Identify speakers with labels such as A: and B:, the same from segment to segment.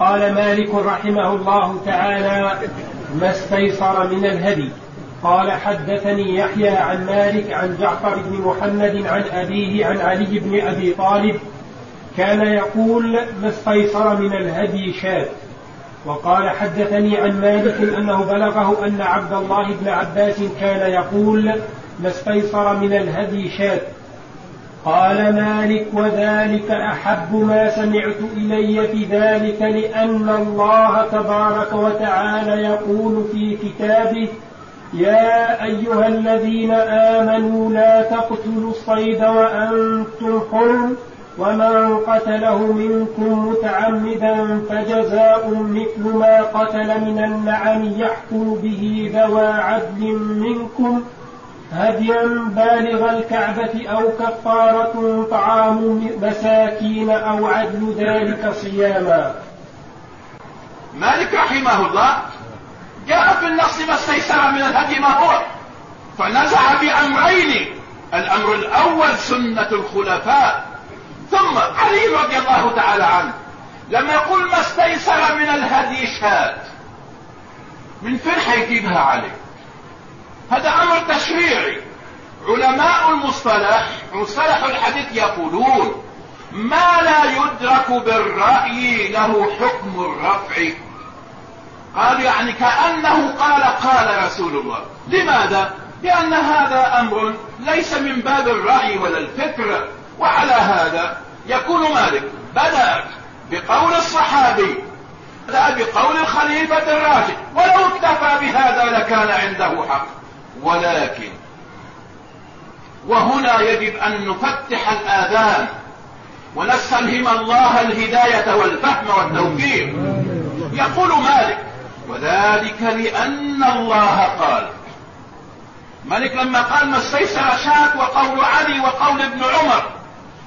A: قال مالك رحمه الله تعالى ما استيسر من الهدي قال حدثني يحيى عن مالك عن جعفر بن محمد عن أبيه عن علي بن أبي طالب كان يقول ما استيسر من الهدي شاة وقال حدثني عن مالك أنه بلغه أن عبد الله بن عباس كان يقول ما استيسر من الهدي شاة قال مالك وذلك أحب ما سمعت إلي في ذلك لأن الله تبارك وتعالى يقول في كتابه يا أيها الذين آمنوا لا تقتلوا الصيد وأنتم حرم ومن قتله منكم متعمدا فجزاء مثل ما قتل من النعم يحكم به ذوى عدل منكم. هديا بالغ الكعبة أو كفارة طعام مساكين أو عدل ذلك صياما.
B: مالك رحمه الله جاء في النص ما استيسر من الهدي ما هو. فنزع بأمرين. الأمر الأول سنة الخلفاء. ثم علي رضي الله تعالى عنه لما يقول ما استيسر من الهدي شاة من فين حيجيبها علي هذا أمر تشريعي. علماء المصطلح مصطلح الحديث يقولون ما لا يدرك بالرأي له حكم الرفع. قال يعني كأنه قال قال رسول الله. لماذا؟ لأن هذا أمر ليس من باب الرأي ولا الفكر. وعلى هذا يكون مالك. بدأ بقول الصحابي بدأ بقول الخليفة الراشد ولو اكتفى بهذا لكان عنده حق. ولكن وهنا يجب أن نفتح الآذان ونستلهم الله الهداية والفهم والتوفيق. يقول مالك وذلك لأن الله قال مالك لما قال ما استيسر شاك وقول علي وقول ابن عمر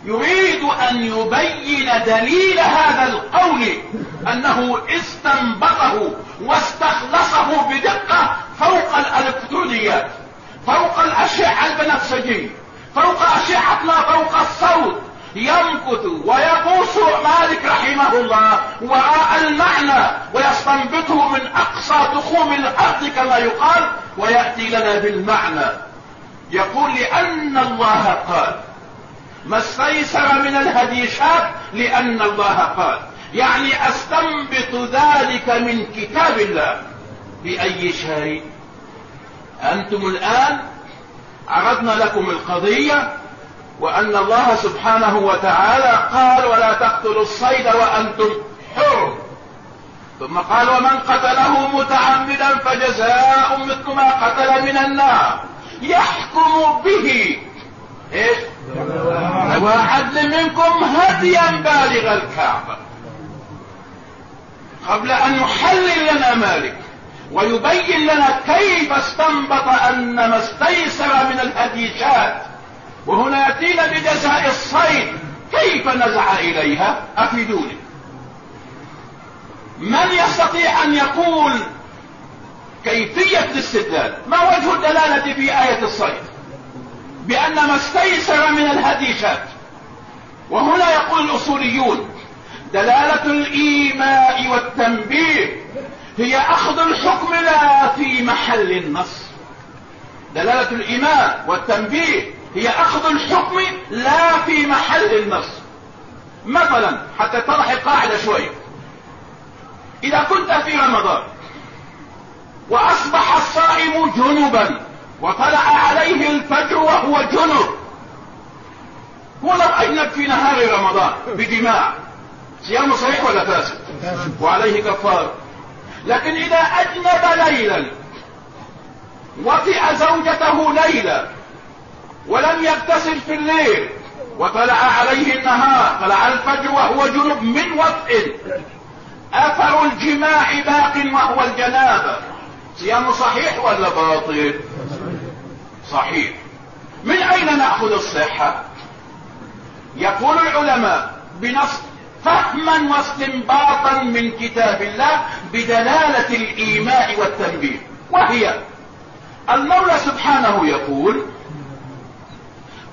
B: يريد أن يبين دليل هذا القول أنه استنبطه واستخلصه بدقة فوق الالكترونيات فوق الأشعة البنفسجية فوق أشعة ما فوق الصوت. يمكث ويغوص مالك رحمه الله وراء المعنى ويستنبطه من أقصى تخوم الأرض كما يقال ويأتي لنا بالمعنى. يقول لأن الله قال ما استيسر من الهدي شاب لأن الله قال. يعني أستنبط ذلك من كتاب الله. بأي شيء؟ أنتم الآن عرضنا لكم القضية وأن الله سبحانه وتعالى قال ولا تقتلوا الصيد وأنتم حر. ثم قال ومن قتله متعمدا فجزاء مثل ما قتل من النار. يحكم به. إيش؟ وعدل منكم هديا بالغ الكعبة. قبل أن يحلل لنا مالك ويبين لنا كيف استنبط أن ما استيسر من الهديشات وهنا يأتينا بجزاء الصيد. كيف نزع إليها؟ أفيدوني. من يستطيع أن يقول كيفية الاستدلال؟ ما وجه الدلالة في آية الصيد؟ بأن ما استيسر من الهديشات وهنا يقول الأصوليون دلالة الإيماء والتنبيه هي أخذ الحكم لا في محل النص. دلالة الإيماء والتنبيه هي أخذ الحكم لا في محل النص. مثلا حتى تضح القاعدة شوية إذا كنت في رمضان وأصبح الصائم جنبا وطلع وهو جنب ولو أجنب في نهار رمضان بجماع صيامه صحيح ولا فاسد؟ وعليه كفار. لكن إذا أجنب ليلا وطئ زوجته ليلا ولم يغتسل في الليل وطلع عليه النهار طلع الفجر وهو جنب من وطئ. أثر الجماع باق وهو الجنابة. صيامه صحيح ولا باطل؟ صحيح. من أين نأخذ الصحة؟ يقول العلماء بنص فهما واستنباطا من كتاب الله بدلالة الإيماء والتنبيه وهي المولى سبحانه يقول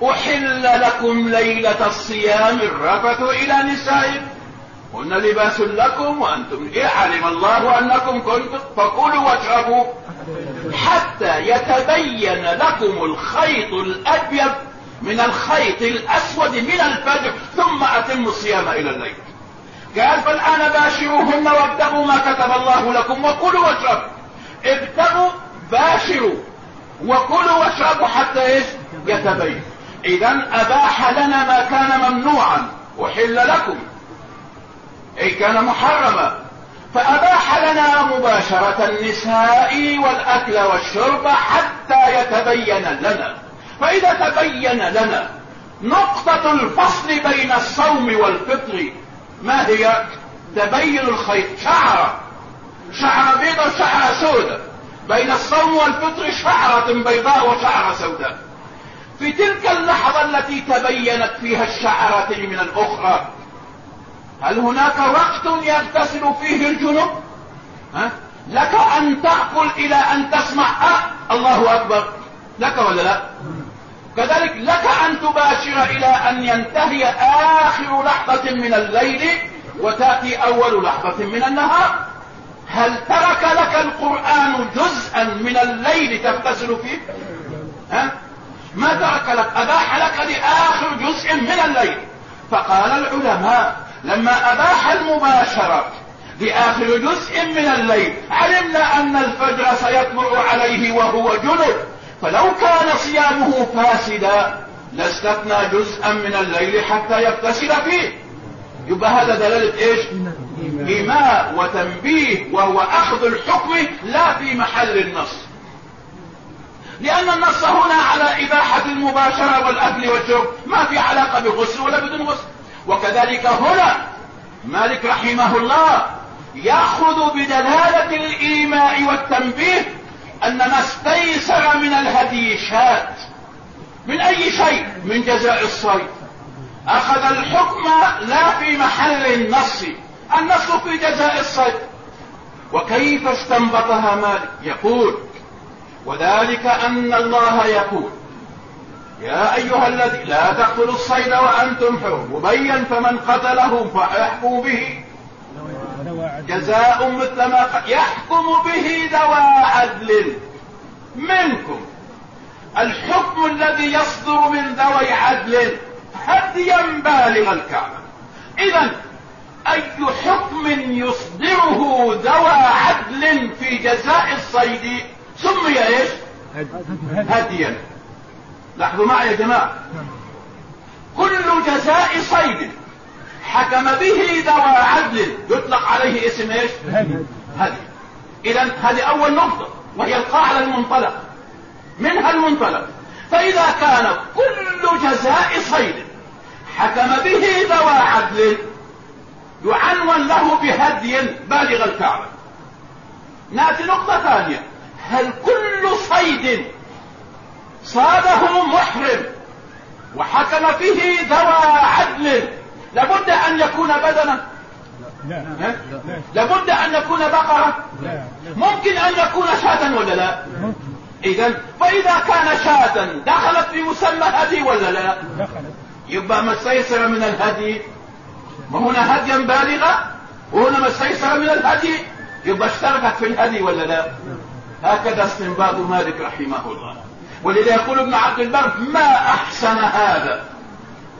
B: أحل لكم ليلة الصيام الرفث إلى نسائكم. هن لباس لكم وأنتم إيه علم الله أنكم كنتم فكلوا واشربوا. حتى يتبين لكم الخيط الأبيض من الخيط الأسود من الفجر ثم أتموا الصيام إلى الليل. قال فالآن باشروهن وابتغوا ما كتب الله لكم وكلوا واشربوا. ابتغوا باشروا وكلوا واشربوا حتى إيش؟ يتبين. اذا أباح لنا ما كان ممنوعا وحل لكم. اي كان محرما. فأباح لنا مباشرة النساء والأكل والشرب حتى يتبين لنا. فإذا تبين لنا نقطة الفصل بين الصوم والفطر ما هي؟ تبين الخيط. شعرة شعرة بيضة وشعرة سوداء بين الصوم والفطر شعرة بيضاء وشعرة سوداء. في تلك اللحظة التي تبينت فيها الشعرتين من الأخرى هل هناك وقت يغتسل فيه الجنوب ها؟ لك أن تأكل إلى أن تسمع. أه الله أكبر. لك ولا لا؟ كذلك لك أن تباشر إلى أن ينتهي آخر لحظة من الليل وتأتي أول لحظة من النهار. هل ترك لك القرآن جزءا من الليل تغتسل فيه؟ ها؟ ما ترك لك. أباح لك لآخر جزء من الليل. فقال العلماء لما أباح المباشرة لآخر جزء من الليل علمنا أن الفجر سيطلع عليه وهو جنب. فلو كان صيامه فاسدا لاستثنى جزءا من الليل حتى يغتسل فيه. يبقى هذا دلالة إيش؟ إيماء وتنبيه وهو أخذ الحكم لا في محل النص. لأن النص هنا على إباحة المباشرة والأكل والشرب ما في علاقة بغسل ولا بدون غسل. وكذلك هنا مالك رحمه الله يأخذ بدلالة الإيماء والتنبيه أن ما استيسر من الهدي شات من أي شيء؟ من جزاء الصيد. أخذ الحكم لا في محل النص النص في جزاء الصيد. وكيف استنبطها مالك؟ يقول وذلك أن الله يقول يا أيها الذي لا تقتلوا الصيد وأنتم حر مبين فمن قتله فيحكم به. جزاء مثل ما يحكم به ذوى عدل منكم. الحكم الذي يصدر من ذوي عدل هديا بالغ الكعبة إذا أي حكم يصدره ذوى عدل في جزاء الصيد سمي إيش؟ هديا. لاحظوا معي يا جماعة. كل جزاء صيد حكم به ذوى عدل. يطلق عليه اسم إيش؟ هدي. اذا هذه أول نقطة وهي القاعدة المنطلق. منها المنطلق. فإذا كان كل جزاء صيد حكم به ذوى عدل يعنون له بهدي بالغ الكعبة. نأتي نقطة ثانية. هل كل صيد صاده محرم وحكم فيه ذوى عدل. لابد أن يكون بدنا. لا لابد أن يكون بقرة. ممكن أن يكون شاة ولا لا؟ اذا فإذا كان شاة دخلت في مسمى هدي ولا لا؟ دخلت. يبقى ما استيسر من الهدي. ما هنا هديا بالغا وهنا ما استيسر من الهدي. يبقى اشتركت في الهدي ولا لا. هكذا استنباط مالك رحمه الله. ولذا يقول ابن عبد البر ما أحسن هذا؟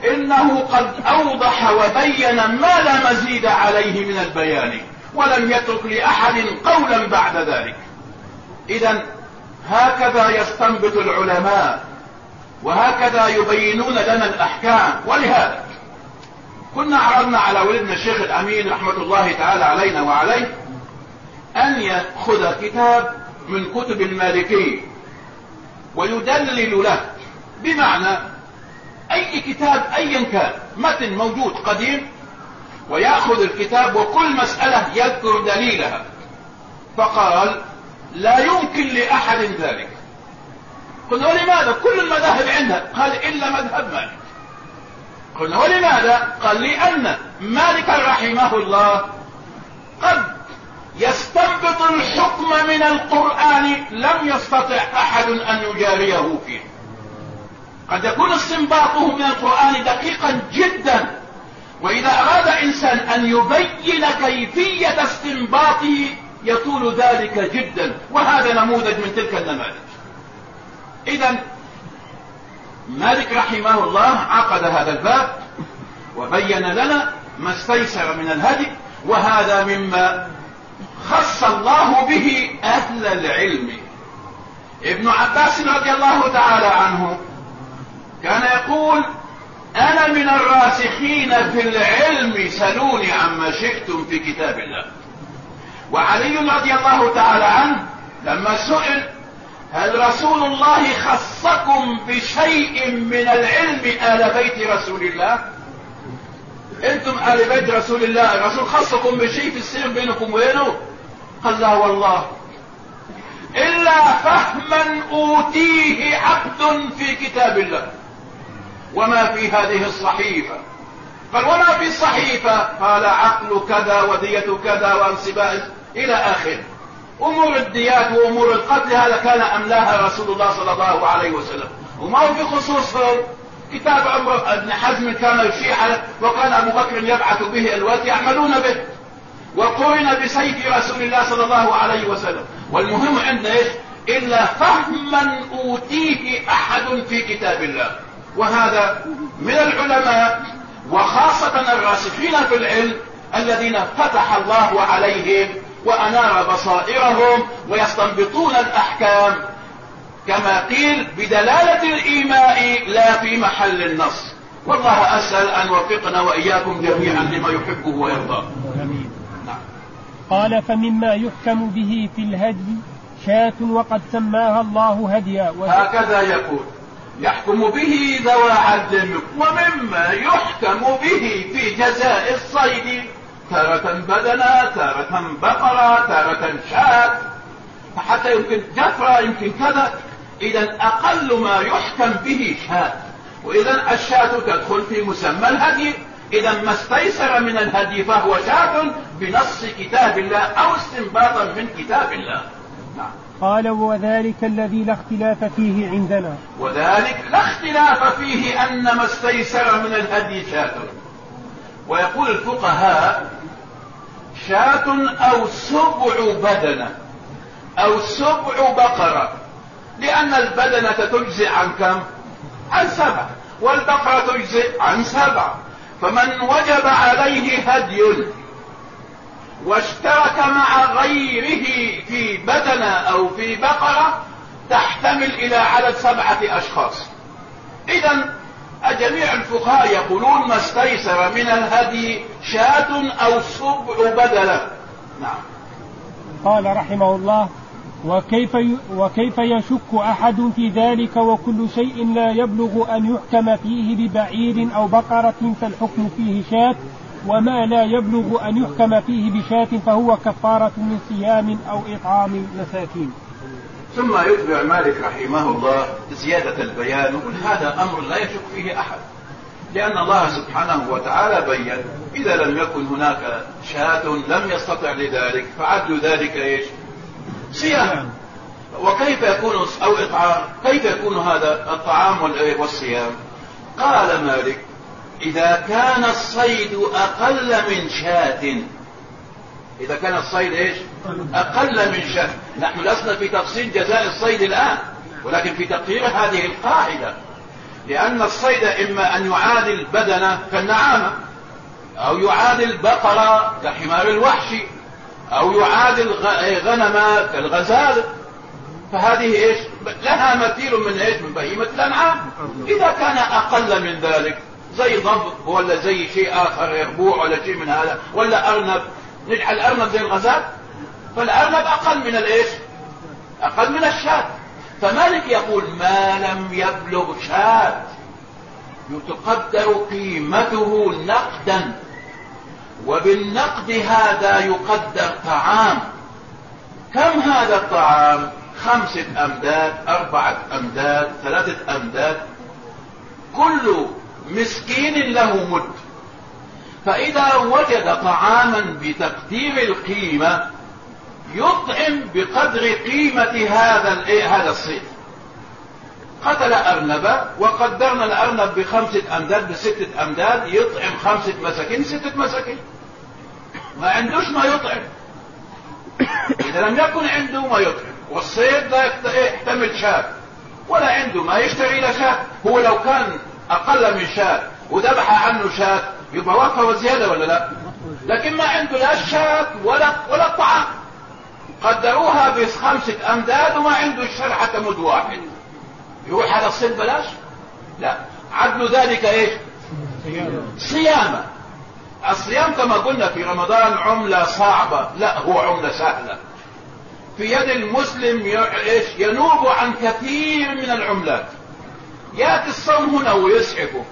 B: إنه قد أوضح وبين ما لا مزيد عليه من البيان ولم يترك لأحد قولا بعد ذلك. اذا هكذا يستنبط العلماء وهكذا يبينون لنا الأحكام. ولهذا كنا عرضنا على ولدنا الشيخ الأمين رحمة الله تعالى علينا وعليه أن يأخذ كتاب من كتب المالكي ويدلل له. بمعنى أي كتاب ايا كان متن موجود قديم ويأخذ الكتاب وكل مسألة يذكر دليلها. فقال لا يمكن لأحد ذلك. قلنا ولماذا؟ كل المذاهب عندها قال إلا مذهب مالك. قلنا ولماذا؟ قال لأن مالك رحمه الله قد يستنبط الحكم من القرآن لم يستطع أحد أن يجاريه فيه. قد يكون استنباطه من القرآن دقيقا جدا وإذا أراد إنسان أن يبين كيفية استنباطه يطول ذلك جدا وهذا نموذج من تلك النماذج. إذا مالك رحمه الله عقد هذا الباب وبين لنا ما استيسر من الهدي وهذا مما خص الله به أهل العلم. ابن عباس رضي الله تعالى عنه كان يقول أنا من الراسخين في العلم سلوني عما شئتم في كتاب الله. وعلي رضي الله تعالى عنه لما سئل هل رسول الله خصكم بشيء من العلم آل بيت رسول الله؟ أنتم آل بيت رسول الله. الرسول خصكم بشيء في السر بينكم وبينه؟ قال لا والله. إلا فهما أوتيه عبد في كتاب الله. وما في هذه الصحيفة. قال وما في الصحيفة؟ قال عقل كذا ودية كذا وانسباء إلى آخره أمور الديات وأمور القتل هذا كان أملاها رسول الله صلى الله عليه وسلم. وما هو في خصوصهم كتاب عمر ابن حزم كان يشيع وكان أبو بكر يبعث به الوقت يعملون به. وقرن بسيف رسول الله صلى الله عليه وسلم. والمهم عندنا إيش؟ إلا فهما أوتيه أحد في كتاب الله. وهذا من العلماء وخاصة الراسخين في العلم الذين فتح الله عليهم وأنار بصائرهم ويستنبطون الأحكام كما قيل بدلالة الإيماء لا في محل النص. والله أسأل أن وفقنا وإياكم جميعا لما يحبه ويرضاه.
A: قال فمما يحكم به في الهدي شاة وقد سماها الله هديا.
B: هكذا يقول يحكم به ذوى عدل ومما يحكم به في جزاء الصيد. تارة بدنا تارة بقرة تارة شاة. فحتى يمكن جفرة يمكن كذا. اذا أقل ما يحكم به شاة. واذا الشاة تدخل في مسمى الهدي. اذا ما استيسر من الهدي فهو شاة بنص كتاب الله أو استنباطا من كتاب الله.
A: نعم. قال وذلك الذي لا اختلاف فيه عندنا.
B: وذلك لا اختلاف فيه أن ما استيسر من الهدي شاة. ويقول الفقهاء شاة أو سبع بدنة أو سبع بقرة. لأن البدنة تجزئ عن كم؟ عن سبع والبقرة تجزئ عن سبع. فمن وجب عليه هدي واشترك مع غيره في بدنة أو في بقرة تحتمل إلى عدد سبعة أشخاص. اذا جميع الفقهاء يقولون ما استيسر من الهدي شاة أو سبع بدلة. نعم.
A: قال رحمه الله وكيف وكيف يشك أحد في ذلك وكل شيء لا يبلغ أن يحكم فيه ببعير أو بقرة فالحكم فيه شاة وما لا يبلغ أن يحكم فيه بشاة فهو كفارة من صيام أو إطعام مساكين.
B: ثم يتبع مالك رحمه الله زيادة البيان ويقول هذا أمر لا يشك فيه أحد لأن الله سبحانه وتعالى بين إذا لم يكن هناك شاة لم يستطع لذلك فعدل ذلك إيش صيام وكيف يكون أو إطعام؟ كيف يكون هذا الطعام والصيام؟ قال مالك إذا كان الصيد أقل من شاة. إذا كان الصيد إيش؟ أقل من شاة. نحن لسنا في تفصيل جزاء الصيد الآن ولكن في تقرير هذه القاعدة. لأن الصيد إما أن يعادل بدنة كالنعامة أو يعادل بقرة كحمار الوحشي أو يعادل غنم كالغزال فهذه إيش؟ لها مثيل من إيش؟ من بهيمة الأنعام. إذا كان أقل من ذلك زي ضب ولا زي شيء آخر يربوع ولا شيء من هذا ولا أرنب. نجعل الأرنب زي الغزال؟ فالأرنب أقل من الإيش؟ أقل من الشاة. فمالك يقول ما لم يبلغ شاة. تقدر قيمته نقدا. وبالنقد هذا يقدر طعام. كم هذا الطعام؟ خمسة أمداد أربعة أمداد ثلاثة أمداد. كل مسكين له مد. فإذا وجد طعاما بتقدير القيمة يطعم بقدر قيمة هذا هذا الصيد. قتل أرنبا وقدرنا الأرنب بخمسة أمداد بستة أمداد يطعم خمسة مساكين ستة مساكين. ما عندوش ما يطعم. إذا لم يكن عنده ما يطعم. والصيد لا يحتمل شاة ولا عنده ما يشتري له شاة. هو لو كان أقل من شاة وذبح عنه شاة يبقى وفى وزيادة ولا لا؟ لكن ما عنده لا الشاة ولا ولا الطعام قدروها بخمسة أمداد وما عنده الشرع حتى مد واحد. يروح على الصيد بلاش؟ لا. عدل ذلك إيش؟ صيامة. الصيام كما قلنا في رمضان عملة صعبة. لا هو عملة سهلة. في يد المسلم إيش؟ ينوب عن كثير من العملات. يأتي الصوم هنا ويسعفه.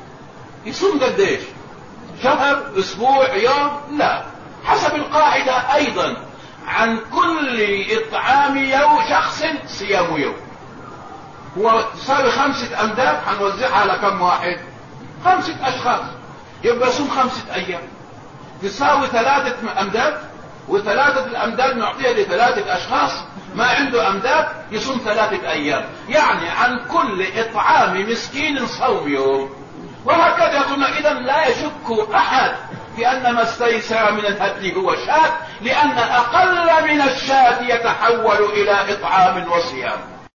B: يصوم قد إيش؟ شهر أسبوع يوم؟ لا. حسب القاعدة أيضا. عن كل إطعام يوم شخص صيام يوم. هو خمسة أمداد هنوزعها على كم واحد؟ خمسة أشخاص. يبقى يصوم خمسة أيام؟ تساوي ثلاثة أمداد وثلاثة الأمداد نعطيها لثلاثة أشخاص. ما عنده أمداد يصوم ثلاثة أيام. يعني عن كل إطعام مسكين صوم يوم. وهكذا قلنا اذا لا يشك في ان ما استيسر من الهدي هو شاة لأن أقل من الشاة يتحول إلى إطعام وصيام.